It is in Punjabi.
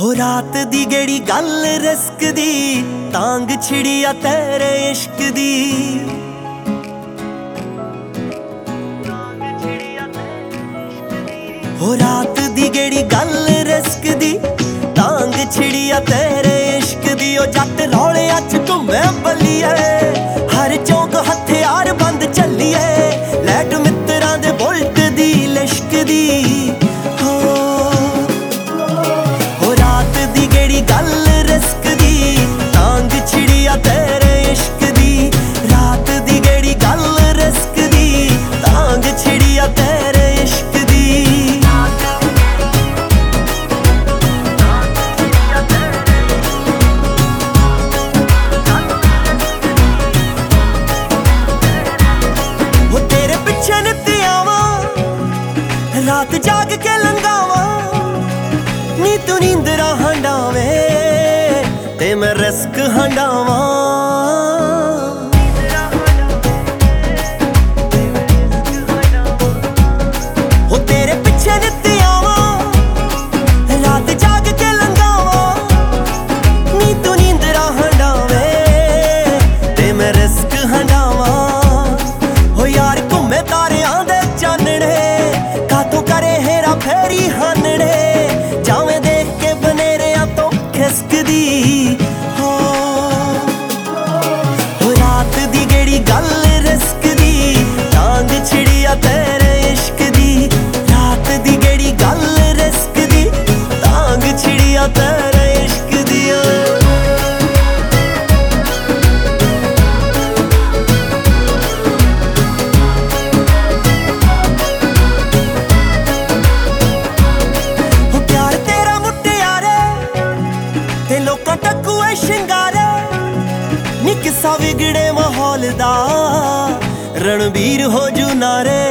ਹੋ ਰਾਤ ਦੀ ਗੇੜੀ ਗੱਲ ਰਸਕ ਦੀ ਤਾਂਗ ਛਿੜਿਆ ਤੇਰੇ ਇਸ਼ਕ ਦੀ। ਹੋ ਰਾਤ ਦੀ ਗੇੜੀ ਗੱਲ ਰਸਕ ਦੀ ਤਾਂਗ ਛਿੜਿਆ ਤੇਰੇ ਇਸ਼ਕ ਦੀ। ਉਹ ਜੱਟ ਰੌਲੇ ਅੱਜ ਘੁੰਮੇ ਬੱਲੀਏ, ਹਰ ਚੌਕ ਹਥਿਆਰ ਬੰਦ ਚੱਲੀਏ, ਲੈਟ ਮਿੱਤਰਾਂ ਦੇ ਬੁਲਟ ਦੀ ਲਿਸ਼ਕ ਦੀ। जाग के ਦਾ ਰਣਵੀਰ ਹੋ ਜੂ ਨਾਰੇ